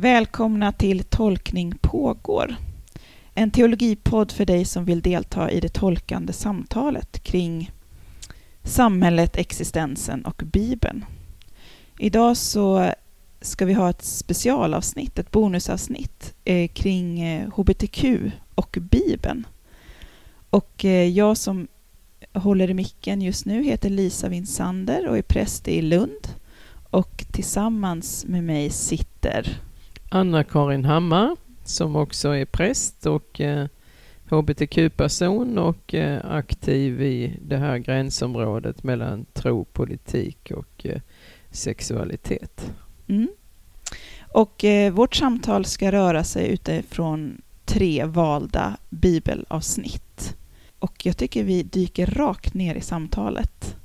Välkomna till Tolkning pågår. En teologipodd för dig som vill delta i det tolkande samtalet kring samhället, existensen och Bibeln. Idag så ska vi ha ett specialavsnitt, ett bonusavsnitt eh, kring eh, hbtq och Bibeln. Och eh, jag som håller i micken just nu heter Lisa Winsander och är präst i Lund. Och tillsammans med mig sitter Anna-Karin Hammar som också är präst och eh, hbtq-person och eh, aktiv i det här gränsområdet mellan tro, politik och eh, sexualitet. Mm. Och eh, vårt samtal ska röra sig utifrån tre valda bibelavsnitt. Och jag tycker vi dyker rakt ner i samtalet.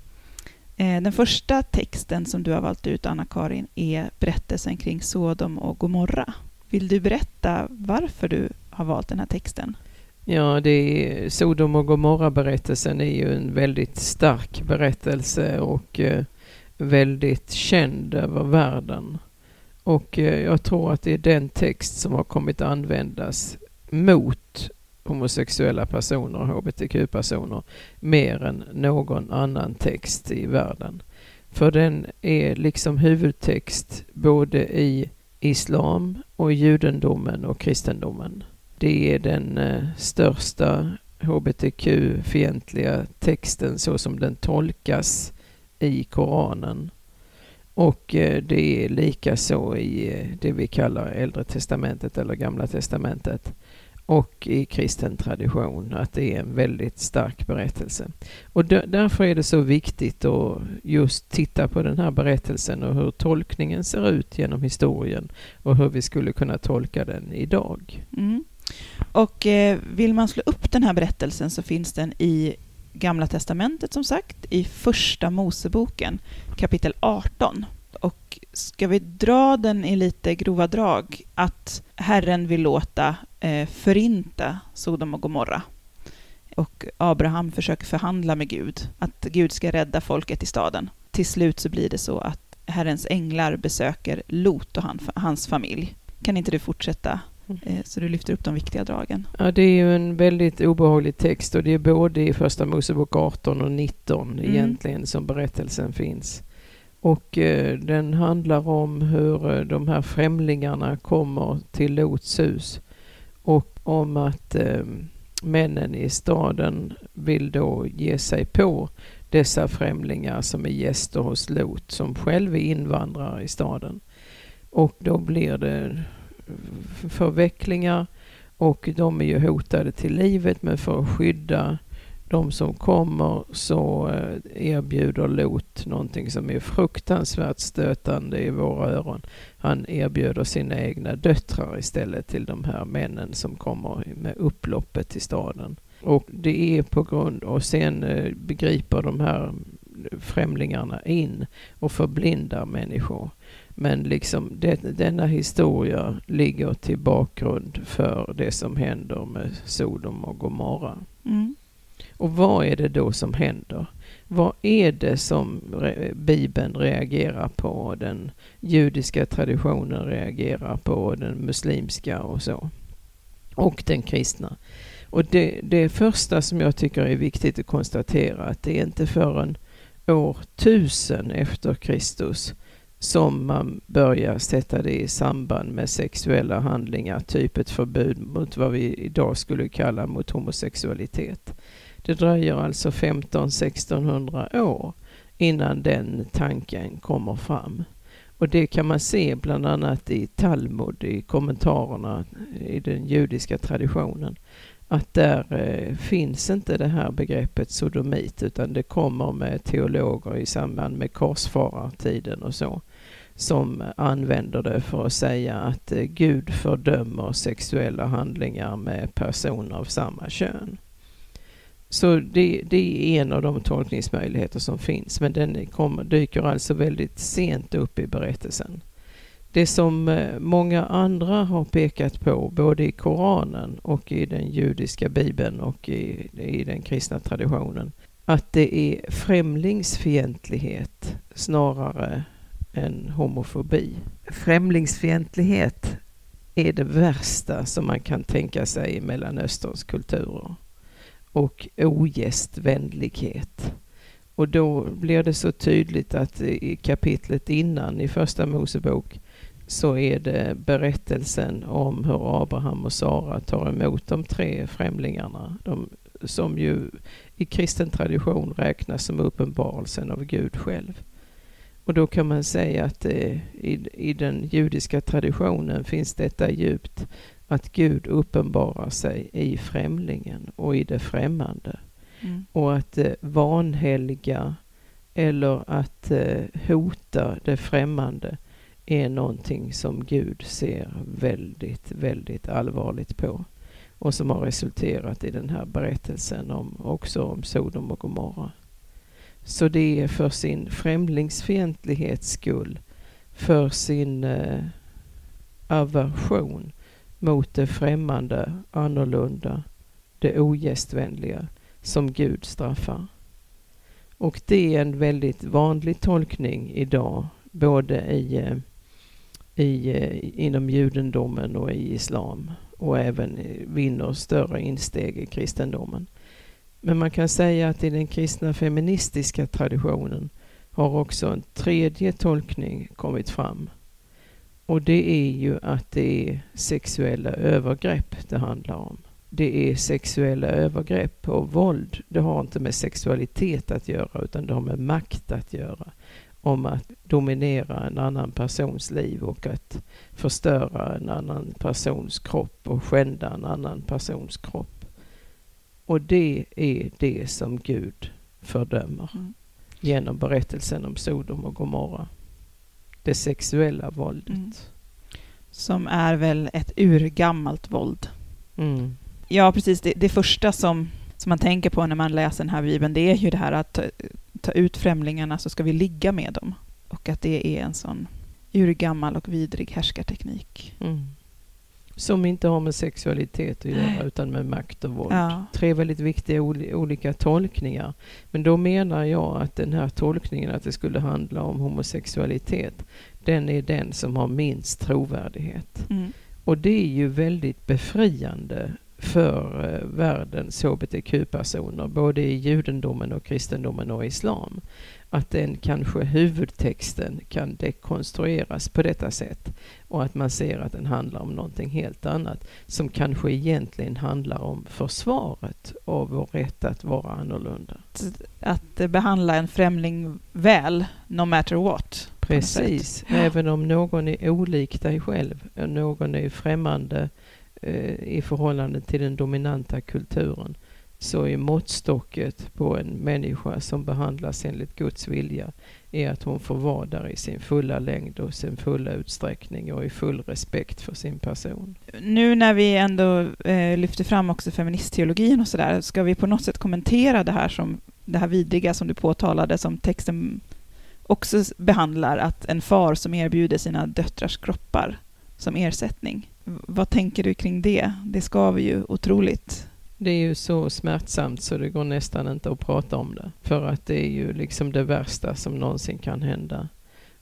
Eh, den första texten som du har valt ut, Anna-Karin, är berättelsen kring Sodom och Gomorra. Vill du berätta varför du har valt den här texten? Ja, det är, Sodom och Gomorra-berättelsen är ju en väldigt stark berättelse och eh, väldigt känd över världen. Och eh, jag tror att det är den text som har kommit att användas mot homosexuella personer och hbtq-personer mer än någon annan text i världen. För den är liksom huvudtext både i islam och judendomen och kristendomen. Det är den eh, största hbtq-fientliga texten så som den tolkas i Koranen. Och eh, det är lika så i eh, det vi kallar Äldre Testamentet eller Gamla Testamentet och i kristen tradition, att det är en väldigt stark berättelse. Och därför är det så viktigt att just titta på den här berättelsen och hur tolkningen ser ut genom historien och hur vi skulle kunna tolka den idag. Mm. Och eh, vill man slå upp den här berättelsen så finns den i Gamla Testamentet som sagt, i Första Moseboken kapitel 18. Och ska vi dra den i lite grova drag, att Herren vill låta eh, förinta Sodom och Gomorra. Och Abraham försöker förhandla med Gud, att Gud ska rädda folket i staden. Till slut så blir det så att Herrens änglar besöker Lot och han, hans familj. Kan inte du fortsätta eh, så du lyfter upp de viktiga dragen. Ja, det är ju en väldigt obehaglig text och det är både i Första Mosebok 18 och 19 mm. egentligen som berättelsen finns. Och eh, den handlar om hur eh, de här främlingarna kommer till Lots hus och om att eh, männen i staden vill då ge sig på dessa främlingar som är gäster hos Lot som själv är invandrare i staden. Och då blir det förvecklingar och de är ju hotade till livet men för att skydda de som kommer så eh, erbjuder Lot någonting som är fruktansvärt stötande i våra öron. Han erbjuder sina egna döttrar istället till de här männen som kommer med upploppet till staden. Och det är på grund, och sen eh, begriper de här främlingarna in och förblindar människor. Men liksom det, denna historia ligger till bakgrund för det som händer med Sodom och Gomorra. Mm. Och vad är det då som händer? Vad är det som Bibeln reagerar på, den judiska traditionen reagerar på, den muslimska och så. Och den kristna. Och det, det första som jag tycker är viktigt att konstatera att det är inte förrän år 1000 efter Kristus som man börjar sätta det i samband med sexuella handlingar, typ ett förbud mot vad vi idag skulle kalla mot homosexualitet. Det dröjer alltså 15-1600 år innan den tanken kommer fram. Och det kan man se bland annat i Talmud, i kommentarerna i den judiska traditionen. Att där eh, finns inte det här begreppet sodomit utan det kommer med teologer i samband med korsfarartiden och så som använder det för att säga att eh, Gud fördömer sexuella handlingar med personer av samma kön. Så det, det, är en av de tolkningsmöjligheter som finns, men den kommer, dyker alltså väldigt sent upp i berättelsen. Det som eh, många andra har pekat på, både i Koranen och i den judiska bibeln och i, i den kristna traditionen, att det är främlingsfientlighet snarare än homofobi. Främlingsfientlighet är det värsta som man kan tänka sig i Mellanösterns kulturer. Och ogästvänlighet. Och då blir det så tydligt att i kapitlet innan i Första Mosebok så är det berättelsen om hur Abraham och Sara tar emot de tre främlingarna. De, som ju i kristen tradition räknas som uppenbarelsen av Gud själv. Och då kan man säga att det, i, i den judiska traditionen finns detta djupt att Gud uppenbarar sig i främlingen och i det främmande. Mm. Och att eh, vanhelga eller att eh, hota det främmande är någonting som Gud ser väldigt, väldigt allvarligt på och som har resulterat i den här berättelsen om, också om Sodom och Gomorra. Så det är för sin främlingsfientlighets skull, för sin eh, aversion mot det främmande, annorlunda, det ogästvänliga som Gud straffar. Och det är en väldigt vanlig tolkning idag, både i, eh, i, eh, inom judendomen och i islam och även vinner större insteg i kristendomen. Men man kan säga att i den kristna feministiska traditionen har också en tredje tolkning kommit fram. Och det är ju att det är sexuella övergrepp det handlar om. Det är sexuella övergrepp och våld. Det har inte med sexualitet att göra utan det har med makt att göra. Om att dominera en annan persons liv och att förstöra en annan persons kropp och skända en annan persons kropp. Och det är det som Gud fördömer mm. genom berättelsen om Sodom och Gomorra. Det sexuella våldet. Mm. Som är väl ett urgammalt våld. Mm. Ja, precis. Det, det, första som, som man tänker på när man läser den här bibeln, det är ju det här att ta, ta ut främlingarna så ska vi ligga med dem. Och att det är en sån urgammal och vidrig härskarteknik. Mm. Som inte har med sexualitet att göra utan med makt och våld. Ja. Tre väldigt viktiga olika tolkningar. Men då menar jag att den här tolkningen att det skulle handla om homosexualitet, den är den som har minst trovärdighet. Mm. Och det är ju väldigt befriande för eh, världens hbtq-personer, både i judendomen och kristendomen och islam att den kanske huvudtexten kan dekonstrueras på detta sätt och att man ser att den handlar om någonting helt annat som kanske egentligen handlar om försvaret av vår rätt att vara annorlunda. Att behandla en främling väl, no matter what. Precis, även om någon är olik dig själv, någon är främmande eh, i förhållande till den dominanta kulturen så är måttstocket på en människa som behandlas enligt Guds vilja är att hon får vara där i sin fulla längd och sin fulla utsträckning och i full respekt för sin person. Nu när vi ändå eh, lyfter fram också feministteologin och sådär, ska vi på något sätt kommentera det här som det här vidriga som du påtalade som texten också behandlar, att en far som erbjuder sina döttrars kroppar som ersättning. Vad tänker du kring det? Det skaver ju otroligt det är ju så smärtsamt så det går nästan inte att prata om det. För att det är ju liksom det värsta som någonsin kan hända.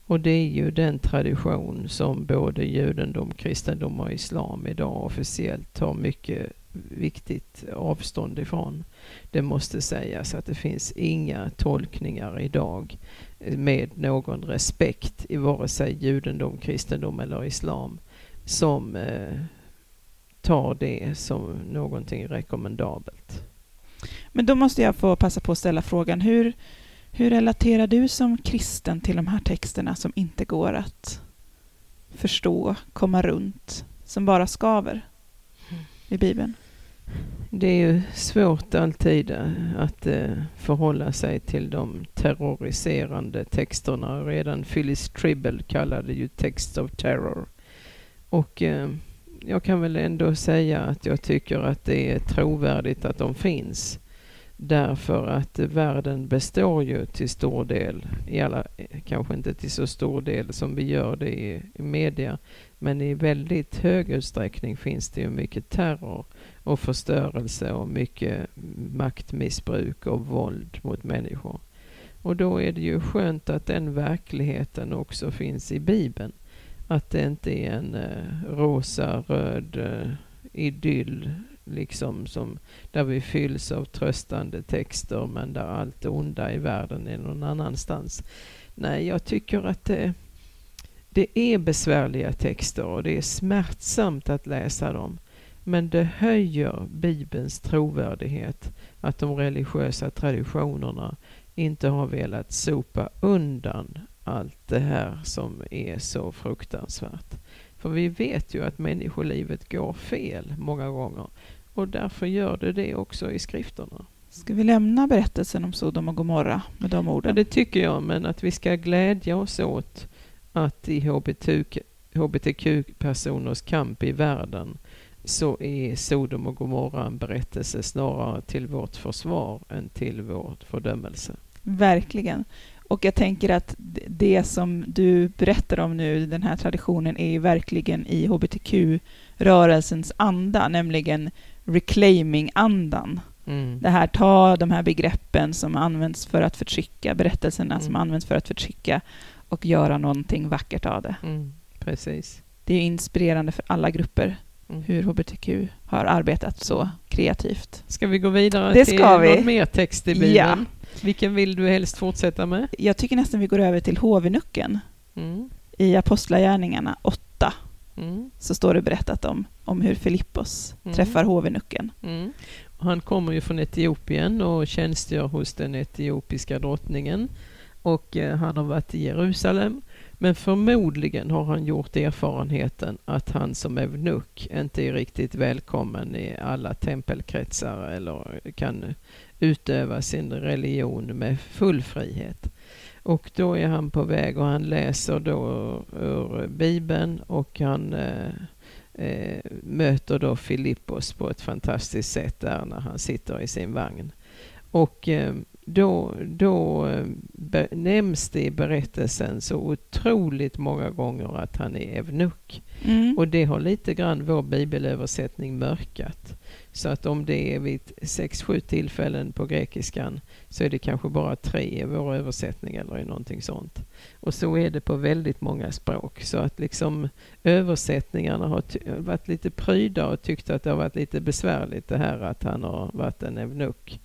Och det är ju den tradition som både judendom, kristendom och islam idag officiellt tar mycket viktigt avstånd ifrån. Det måste sägas att det finns inga tolkningar idag med någon respekt i vare sig judendom, kristendom eller islam som eh, tar det som någonting rekommendabelt. Men då måste jag få passa på att ställa frågan, hur, hur relaterar du som kristen till de här texterna som inte går att förstå, komma runt, som bara skaver i Bibeln? Det är ju svårt alltid eh, att eh, förhålla sig till de terroriserande texterna. Redan Phyllis Tribble kallade ju Text of Terror. Och eh, jag kan väl ändå säga att jag tycker att det är trovärdigt att de finns. Därför att världen består ju till stor del, i alla, kanske inte till så stor del som vi gör det i, i media, men i väldigt hög utsträckning finns det ju mycket terror och förstörelse och mycket maktmissbruk och våld mot människor. Och då är det ju skönt att den verkligheten också finns i Bibeln. Att det inte är en eh, rosa-röd eh, idyll liksom som, där vi fylls av tröstande texter men där allt onda i världen är någon annanstans. Nej, jag tycker att det, det är besvärliga texter och det är smärtsamt att läsa dem. Men det höjer Bibelns trovärdighet att de religiösa traditionerna inte har velat sopa undan allt det här som är så fruktansvärt. För vi vet ju att människolivet går fel många gånger och därför gör det det också i skrifterna. Ska vi lämna berättelsen om Sodom och Gomorra med de orden? Ja, det tycker jag, men att vi ska glädja oss åt att i hbtq-personers kamp i världen så är Sodom och Gomorra en berättelse snarare till vårt försvar än till vårt fördömelse. Verkligen. Och jag tänker att det som du berättar om nu, den här traditionen, är ju verkligen i hbtq-rörelsens anda, nämligen reclaiming-andan. Mm. Det här, ta de här begreppen som används för att förtrycka, berättelserna mm. som används för att förtrycka och göra någonting vackert av det. Mm. Precis. Det är inspirerande för alla grupper mm. hur hbtq har arbetat så kreativt. Ska vi gå vidare det till ska vi. någon mer text i Bibeln? Ja. Vilken vill du helst fortsätta med? Jag tycker nästan vi går över till hovenucken. Mm. I Apostlagärningarna 8 mm. så står det berättat om, om hur Filippos mm. träffar hovenucken. Mm. Han kommer ju från Etiopien och tjänstgör hos den etiopiska drottningen. Och eh, han har varit i Jerusalem. Men förmodligen har han gjort erfarenheten att han som evnuk inte är riktigt välkommen i alla tempelkretsar eller kan utöva sin religion med full frihet. Och då är han på väg och han läser då ur Bibeln och han eh, eh, möter då Filippos på ett fantastiskt sätt där när han sitter i sin vagn. Och eh, då, då eh, nämns det i berättelsen så otroligt många gånger att han är evnuk. Mm. Och det har lite grann vår bibelöversättning mörkat. Så att om det är vid sex, sju tillfällen på grekiskan så är det kanske bara tre i vår översättning eller i någonting sånt. Och så är det på väldigt många språk. Så att liksom översättningarna har varit lite pryda och tyckt att det har varit lite besvärligt det här att han har varit en evnuk.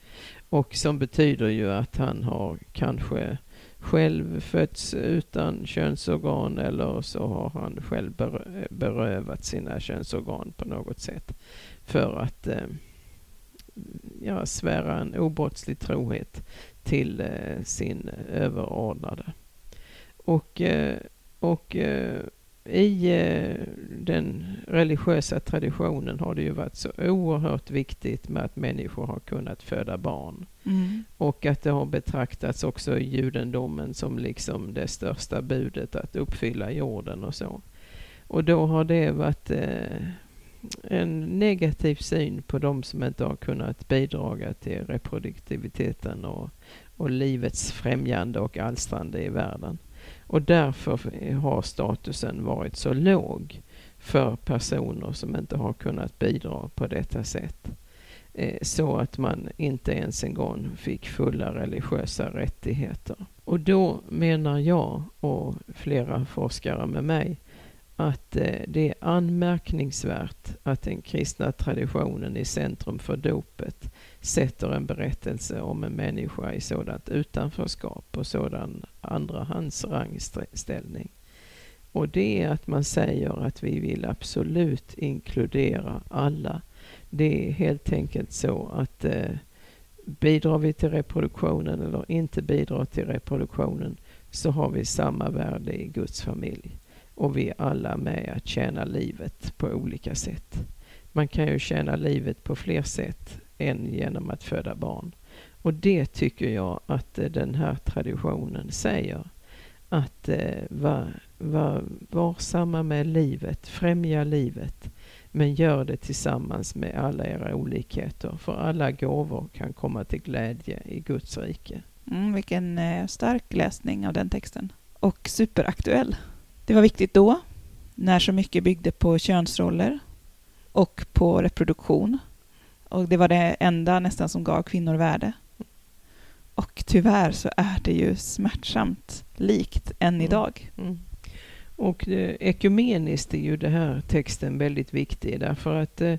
Och som betyder ju att han har kanske själv fötts utan könsorgan eller så har han själv berövat sina könsorgan på något sätt för att eh, ja, svära en obrottslig trohet till eh, sin överordnade. Och, eh, och eh, i eh, den religiösa traditionen har det ju varit så oerhört viktigt med att människor har kunnat föda barn. Mm. Och att det har betraktats också i judendomen som liksom det största budet att uppfylla jorden och så. Och då har det varit eh, en negativ syn på de som inte har kunnat bidra till reproduktiviteten och, och livets främjande och alstrande i världen. Och därför har statusen varit så låg för personer som inte har kunnat bidra på detta sätt. Eh, så att man inte ens en gång fick fulla religiösa rättigheter. Och då menar jag och flera forskare med mig att eh, det är anmärkningsvärt att den kristna traditionen i centrum för dopet sätter en berättelse om en människa i sådant utanförskap och sådan andrahandsrangställning. Och det är att man säger att vi vill absolut inkludera alla. Det är helt enkelt så att eh, bidrar vi till reproduktionen eller inte bidrar till reproduktionen så har vi samma värde i Guds familj och vi är alla med att tjäna livet på olika sätt. Man kan ju tjäna livet på fler sätt än genom att föda barn. Och det tycker jag att eh, den här traditionen säger. Att eh, vara var varsamma med livet, främja livet. Men gör det tillsammans med alla era olikheter. För alla gåvor kan komma till glädje i Guds rike. Mm, vilken eh, stark läsning av den texten. Och superaktuell. Det var viktigt då, när så mycket byggde på könsroller och på reproduktion. Och det var det enda nästan som gav kvinnor värde. Och tyvärr så är det ju smärtsamt likt än Mm. idag. Mm. Och eh, ekumeniskt är ju den här texten väldigt viktig därför att eh,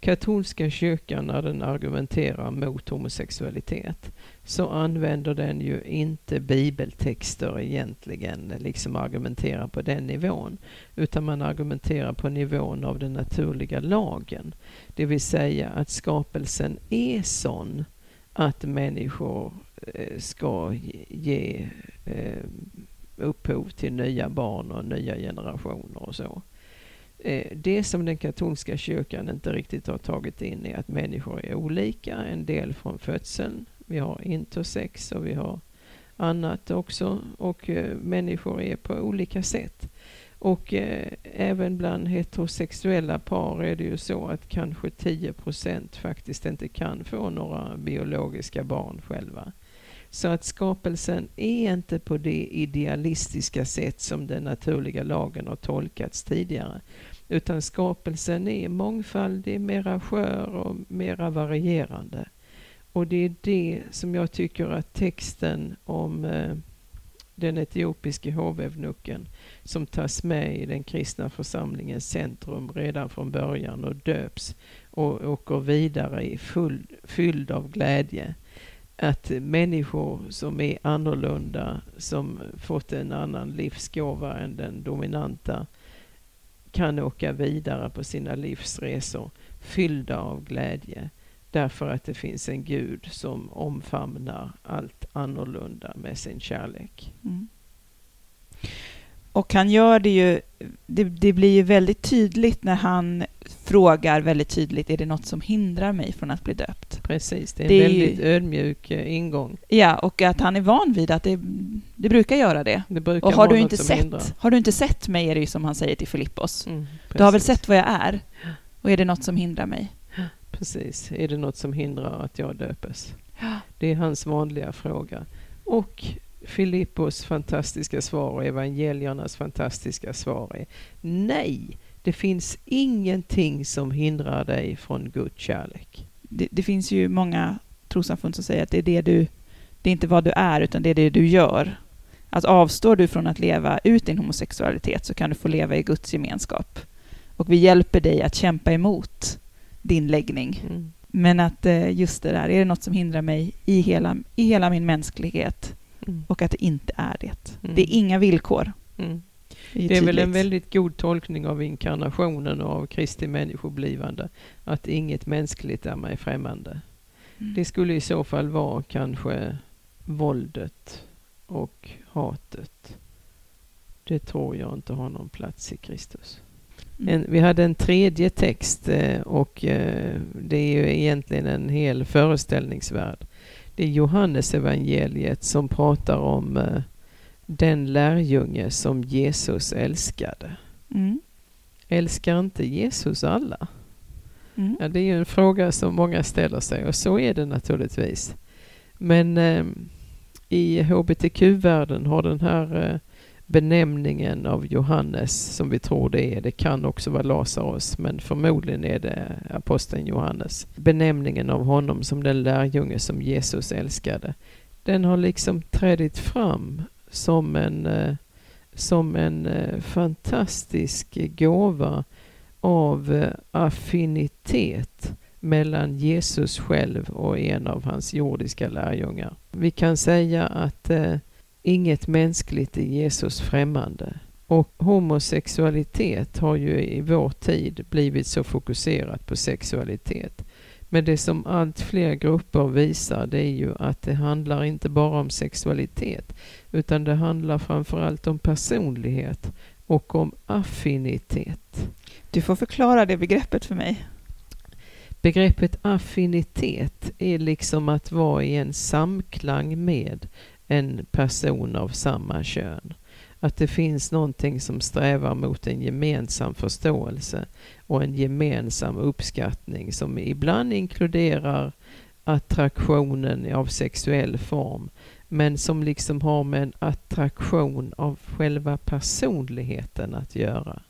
katolska kyrkan när den argumenterar mot homosexualitet så använder den ju inte bibeltexter egentligen, liksom argumenterar på den nivån. Utan man argumenterar på nivån av den naturliga lagen. Det vill säga att skapelsen är sån att människor eh, ska ge- eh, upphov till nya barn och nya generationer och så. Eh, det som den katolska kyrkan inte riktigt har tagit in är att människor är olika, en del från födseln. Vi har intersex och vi har annat också och eh, människor är på olika sätt. Och eh, även bland heterosexuella par är det ju så att kanske 10% faktiskt inte kan få några biologiska barn själva. Så att skapelsen är inte på det idealistiska sätt som den naturliga lagen har tolkats tidigare. Utan skapelsen är mångfaldig, mera skör och mera varierande. Och det är det som jag tycker att texten om eh, den etiopiske hovevnucken som tas med i den kristna församlingens centrum redan från början och döps och åker vidare i full, fylld av glädje. Att människor som är annorlunda, som fått en annan livsgåva än den dominanta, kan åka vidare på sina livsresor fyllda av glädje. Därför att det finns en Gud som omfamnar allt annorlunda med sin kärlek. Mm. Och han gör det ju, det, det blir ju väldigt tydligt när han frågar väldigt tydligt, är det något som hindrar mig från att bli döpt? Precis, det är en Det är ju- väldigt ödmjuk eh, ingång. Ja, och att han är van vid att det, det brukar göra det. Det brukar Och har du, inte sett, hindrar. har du inte sett mig, är det ju som han säger till Filippos. Mm, Du har väl sett vad jag är? Och är det något som hindrar mig? Precis, är det något som hindrar att jag döpes? Ja. Det är hans vanliga fråga. Och Filippos fantastiska svar och evangeliernas fantastiska svar är nej, det finns ingenting som hindrar dig från Guds kärlek. Det, det finns ju många trossamfund som säger att det är det du, det är inte vad du är, utan det är det du gör. Att avstår du från att leva ut din homosexualitet så kan du få leva i Guds gemenskap. Och vi hjälper dig att kämpa emot din läggning. Mm. Men att eh, just det där, är det något som hindrar mig i hela, i hela min mänsklighet Mm. och att det inte är det. Mm. Det är inga villkor. Mm. Det är, Det är väl en väldigt god tolkning av inkarnationen och av Kristi människoblivande. Att inget mänskligt är mig främmande. Mm. Det skulle i så fall vara kanske våldet och hatet. Det tror jag inte har någon plats i Kristus. Mm. En, vi hade en tredje text eh, och eh, det är ju egentligen en hel föreställningsvärld. Det är Johannes evangeliet som pratar om eh, den lärjunge som Jesus älskade. Mm. Älskar inte Jesus alla? Mm. Ja, det är ju en fråga som många ställer sig och så är det naturligtvis. Men eh, i hbtq-världen har den här eh, benämningen av Johannes, som vi tror det är, det kan också vara Lazarus, men förmodligen är det aposteln Johannes. Benämningen av honom som den lärjunge som Jesus älskade. Den har liksom trädit fram som en, eh, som en eh, fantastisk gåva av eh, affinitet mellan Jesus själv och en av hans jordiska lärjungar. Vi kan säga att eh, inget mänskligt är Jesus främmande. Och homosexualitet har ju i vår tid blivit så fokuserat på sexualitet. Men det som allt fler grupper visar det är ju att det handlar inte bara om sexualitet utan det handlar framförallt om personlighet och om affinitet. Du får förklara det begreppet för mig. Begreppet affinitet är liksom att vara i en samklang med en person av samma kön. Att det finns någonting som strävar mot en gemensam förståelse och en gemensam uppskattning som ibland inkluderar attraktionen av sexuell form men som liksom har med en attraktion av själva personligheten att göra.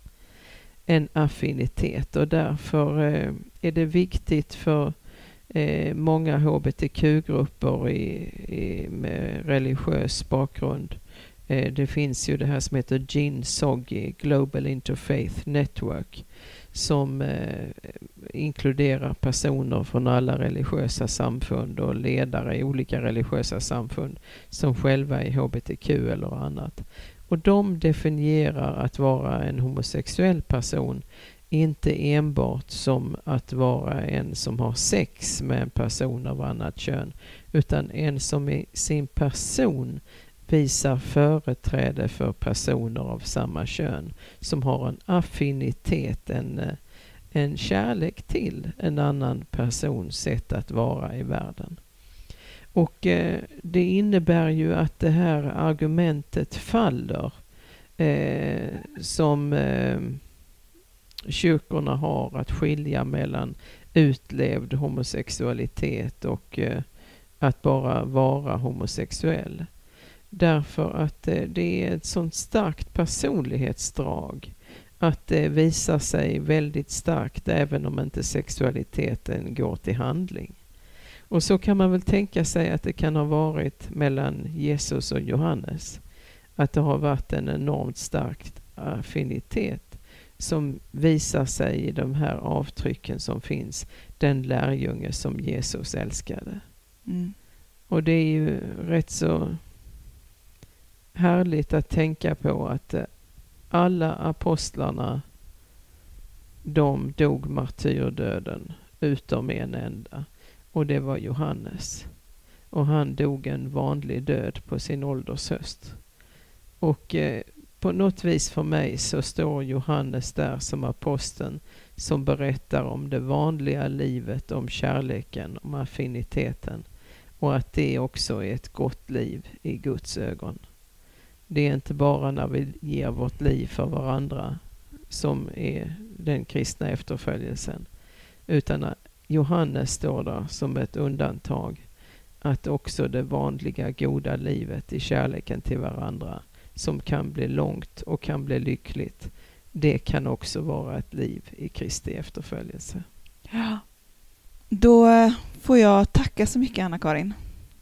En affinitet och därför eh, är det viktigt för eh, många hbtq-grupper i, i, med religiös bakgrund. Eh, det finns ju det här som heter GIN SOGI, Global Interfaith Network, som eh, inkluderar personer från alla religiösa samfund och ledare i olika religiösa samfund som själva är hbtq eller annat. Och de definierar att vara en homosexuell person inte enbart som att vara en som har sex med en person av annat kön utan en som i sin person visar företräde för personer av samma kön som har en affinitet, en, eh, en kärlek till en annan persons sätt att vara i världen. Och eh, det innebär ju att det här argumentet faller eh, som eh, kyrkorna har att skilja mellan utlevd homosexualitet och eh, att bara vara homosexuell. Därför att eh, det är ett sånt starkt personlighetsdrag att eh, det visar sig väldigt starkt även om inte sexualiteten går till handling. Och så kan man väl tänka sig att det kan ha varit mellan Jesus och Johannes. Att det har varit en enormt stark affinitet som visar sig i de här avtrycken som finns. Den lärjunge som Jesus älskade. Mm. Och det är ju rätt så härligt att tänka på att eh, alla apostlarna de dog martyrdöden utom en enda och det var Johannes. Och han dog en vanlig död på sin ålders höst. Och eh, på något vis för mig så står Johannes där som aposteln som berättar om det vanliga livet, om kärleken, om affiniteten och att det också är ett gott liv i Guds ögon. Det är inte bara när vi ger vårt liv för varandra som är den kristna efterföljelsen utan Johannes står där som ett undantag att också det vanliga goda livet i kärleken till varandra som kan bli långt och kan bli lyckligt. Det kan också vara ett liv i Kristi efterföljelse. Ja. Då får jag tacka så mycket Anna-Karin.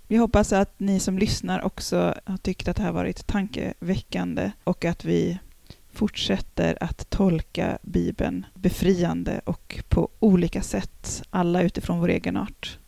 Vi hoppas att ni som lyssnar också har tyckt att det här varit tankeväckande och att vi fortsätter att tolka Bibeln befriande och på olika sätt, alla utifrån vår egen art.